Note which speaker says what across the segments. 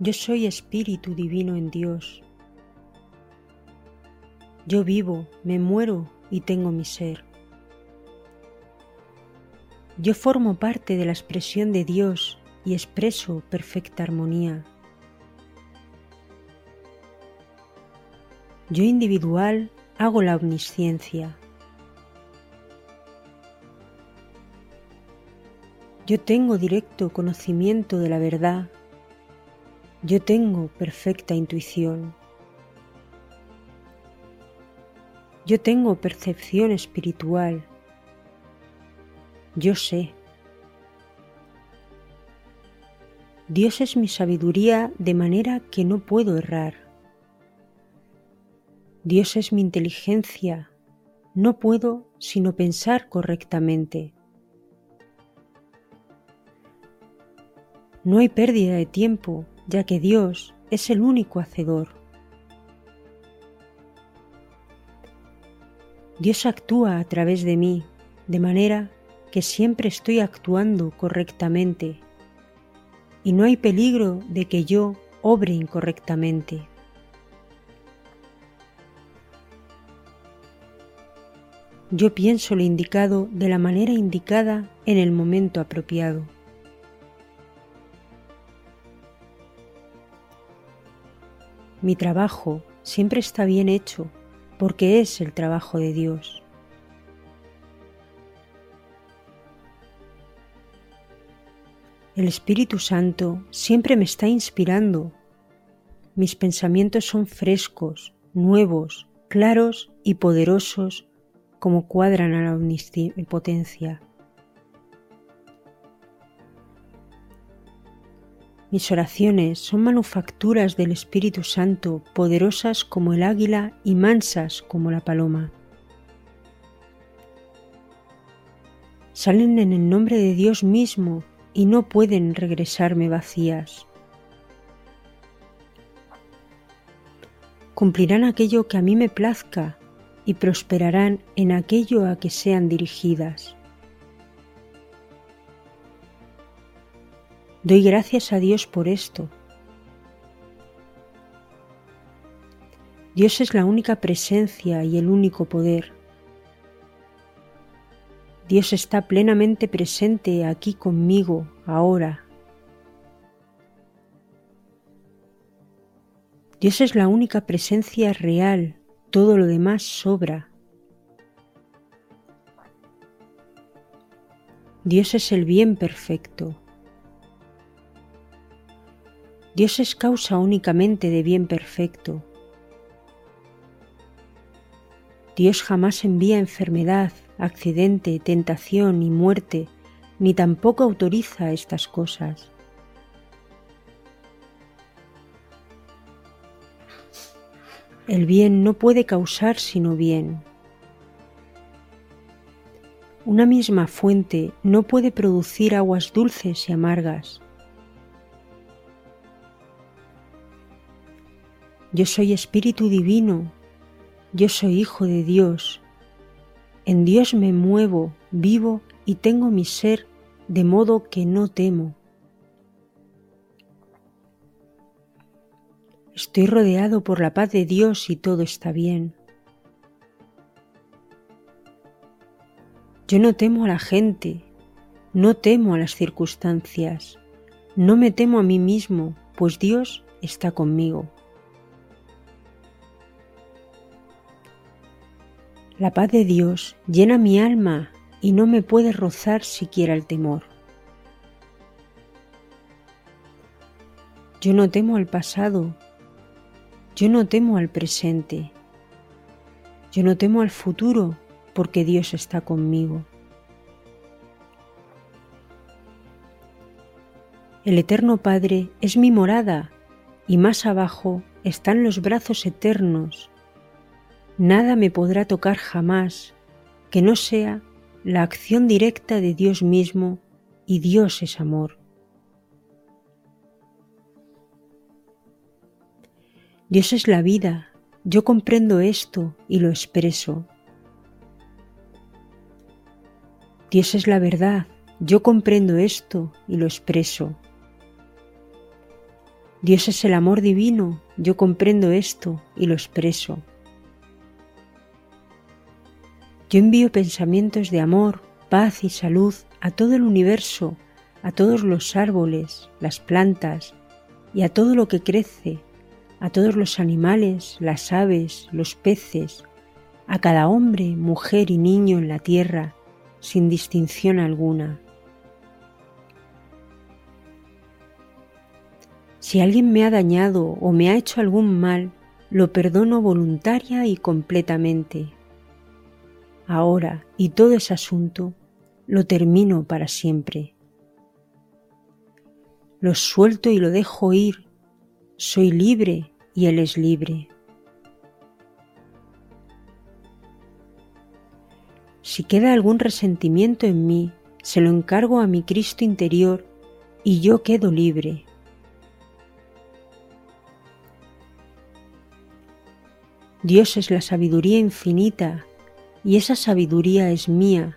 Speaker 1: Yo soy espíritu divino en Dios. Yo vivo, me muero y tengo mi ser. Yo formo parte de la expresión de Dios y expreso perfecta armonía. Yo individual hago la omnisciencia. Yo tengo directo conocimiento de la verdad. Yo tengo perfecta intuición. Yo tengo percepción espiritual. Yo sé. Dios es mi sabiduría de manera que no puedo errar. Dios es mi inteligencia. No puedo sino pensar correctamente. No hay pérdida de tiempo, ya que Dios es el único hacedor. Dios actúa a través de mí, de manera que siempre estoy actuando correctamente y no hay peligro de que yo obre incorrectamente. Yo pienso lo indicado de la manera indicada en el momento apropiado. Mi trabajo siempre está bien hecho porque es el trabajo de Dios. El Espíritu Santo siempre me está inspirando. Mis pensamientos son frescos, nuevos, claros y poderosos como cuadran a la omnipotencia. Mis oraciones son manufacturas del Espíritu Santo, poderosas como el águila y mansas como la paloma. Salen en el nombre de Dios mismo y no pueden regresarme vacías. Cumplirán aquello que a mí me plazca y prosperarán en aquello a que sean dirigidas. Doy gracias a Dios por esto. Dios es la única presencia y el único poder. Dios está plenamente presente aquí conmigo, ahora. Dios es la única presencia real, todo lo demás sobra. Dios es el bien perfecto. Dios es causa únicamente de bien perfecto. Dios jamás envía enfermedad, accidente, tentación y muerte, ni tampoco autoriza estas cosas. El bien no puede causar sino bien. Una misma fuente no puede producir aguas dulces y amargas. Yo soy Espíritu Divino, yo soy Hijo de Dios. En Dios me muevo, vivo y tengo mi ser de modo que no temo. Estoy rodeado por la paz de Dios y todo está bien. Yo no temo a la gente, no temo a las circunstancias, no me temo a mí mismo, pues Dios está conmigo. La paz de Dios llena mi alma y no me puede rozar siquiera el temor. Yo no temo al pasado, yo no temo al presente, yo no temo al futuro porque Dios está conmigo. El Eterno Padre es mi morada y más abajo están los brazos eternos Nada me podrá tocar jamás que no sea la acción directa de Dios mismo y Dios es amor. Dios es la vida, yo comprendo esto y lo expreso. Dios es la verdad, yo comprendo esto y lo expreso. Dios es el amor divino, yo comprendo esto y lo expreso. Yo envío pensamientos de amor, paz y salud a todo el universo, a todos los árboles, las plantas y a todo lo que crece, a todos los animales, las aves, los peces, a cada hombre, mujer y niño en la tierra, sin distinción alguna. Si alguien me ha dañado o me ha hecho algún mal, lo perdono voluntaria y completamente. Ahora y todo ese asunto lo termino para siempre. Lo suelto y lo dejo ir. Soy libre y Él es libre. Si queda algún resentimiento en mí, se lo encargo a mi Cristo interior y yo quedo libre. Dios es la sabiduría infinita y esa sabiduría es mía.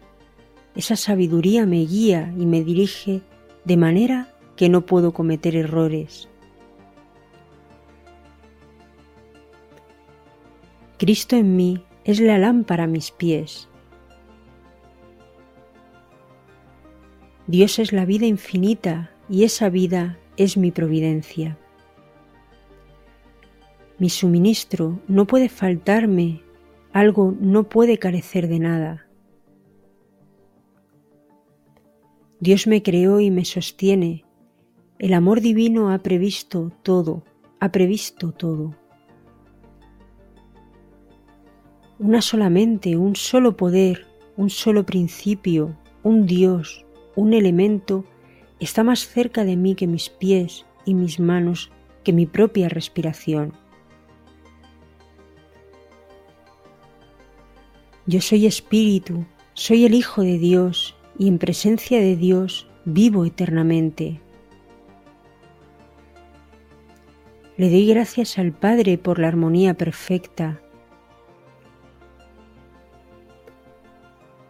Speaker 1: Esa sabiduría me guía y me dirige de manera que no puedo cometer errores. Cristo en mí es la lámpara a mis pies. Dios es la vida infinita y esa vida es mi providencia. Mi suministro no puede faltarme, algo no puede carecer de nada. Dios me creó y me sostiene. El amor divino ha previsto todo, ha previsto todo. Una solamente, un solo poder, un solo principio, un Dios, un elemento está más cerca de mí que mis pies y mis manos, que mi propia respiración. Yo soy espíritu, soy el Hijo de Dios y en presencia de Dios vivo eternamente. Le doy gracias al Padre por la armonía perfecta.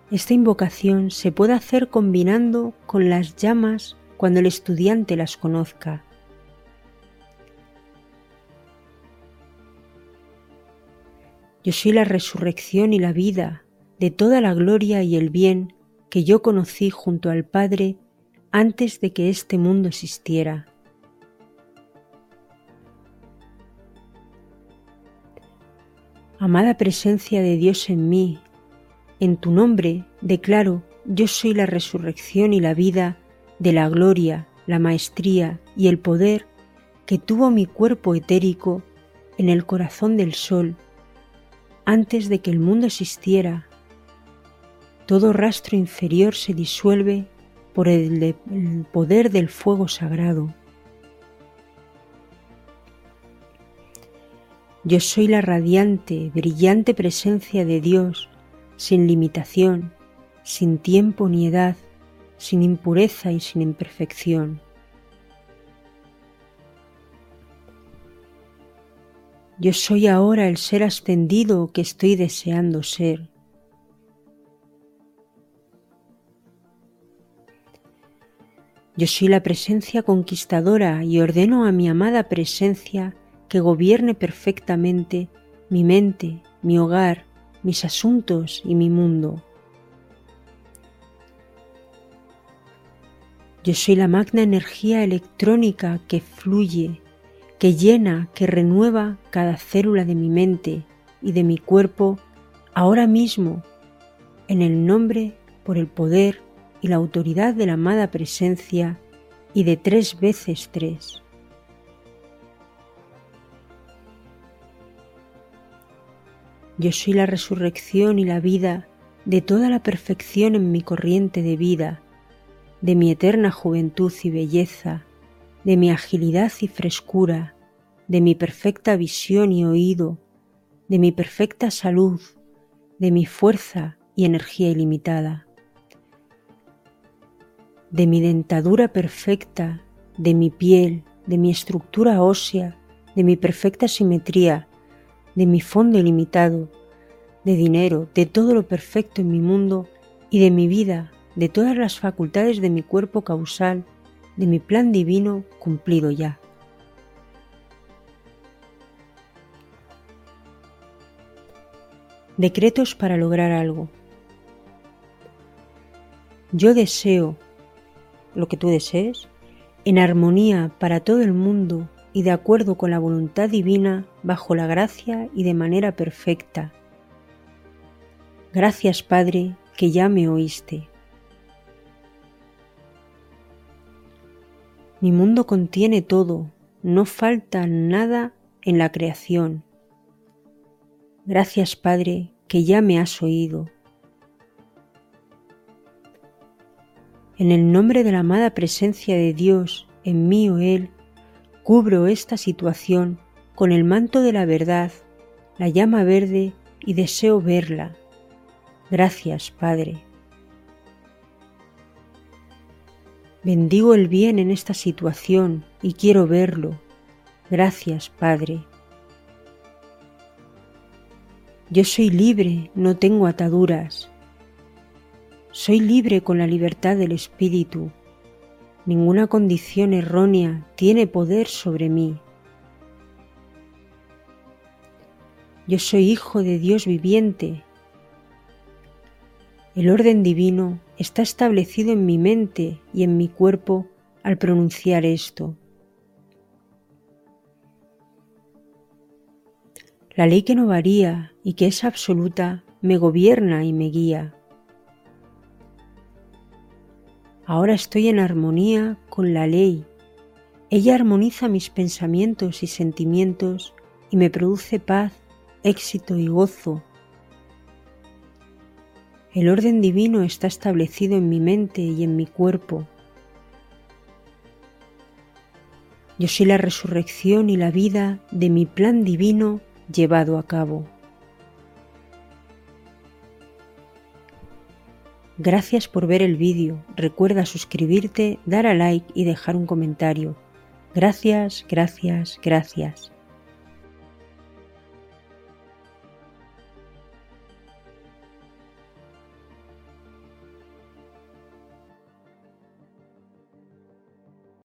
Speaker 1: Esta invocación se puede hacer combinando con las llamas cuando el estudiante las conozca. Yo soy la resurrección y la vida de toda la gloria y el bien que yo conocí junto al Padre antes de que este mundo existiera. Amada presencia de Dios en mí, en tu nombre declaro yo soy la resurrección y la vida de la gloria, la maestría y el poder que tuvo mi cuerpo etérico en el corazón del sol antes de que el mundo existiera, todo rastro inferior se disuelve por el, poder del fuego sagrado. Yo soy la radiante, brillante presencia de Dios, sin limitación, sin tiempo ni edad, sin impureza y sin imperfección. Yo soy ahora el ser ascendido que estoy deseando ser. Yo soy la presencia conquistadora y ordeno a mi amada presencia que gobierne perfectamente mi mente, mi hogar, mis asuntos y mi mundo. Yo soy la magna energía electrónica que fluye que llena, que renueva cada célula de mi mente y de mi cuerpo ahora mismo, en el nombre, por el poder y la autoridad de la amada presencia y de tres veces tres. Yo soy la resurrección y la vida de toda la perfección en mi corriente de vida, de mi eterna juventud y belleza, de mi agilidad y frescura, de mi perfecta visión y oído, de mi perfecta salud, de mi fuerza y energía ilimitada, de mi dentadura perfecta, de mi piel, de mi estructura ósea, de mi perfecta simetría, de mi fondo ilimitado, de dinero, de todo lo perfecto en mi mundo y de mi vida, de todas las facultades de mi cuerpo causal de mi plan divino cumplido ya. Decretos para lograr algo. Yo deseo lo que tú desees en armonía para todo el mundo y de acuerdo con la voluntad divina bajo la gracia y de manera perfecta. Gracias Padre que ya me oíste. Mi mundo contiene todo, no falta nada en la creación. Gracias Padre que ya me has oído. En el nombre de la amada presencia de Dios en mí o Él, cubro esta situación con el manto de la verdad, la llama verde y deseo verla. Gracias, Padre. Bendigo el bien en esta situación y quiero verlo. Gracias, Padre. Yo soy libre, no tengo ataduras. Soy libre con la libertad del Espíritu. Ninguna condición errónea tiene poder sobre mí. Yo soy hijo de Dios viviente. El orden divino está establecido en mi mente y en mi cuerpo al pronunciar esto. La ley que no varía y que es absoluta me gobierna y me guía. Ahora estoy en armonía con la ley. Ella armoniza mis pensamientos y sentimientos y me produce paz, éxito y gozo el orden divino está establecido en mi mente y en mi cuerpo. Yo soy la resurrección y la vida de mi plan divino llevado a cabo. Gracias por ver el vídeo. Recuerda suscribirte, dar a like y dejar un comentario. Gracias, gracias, gracias.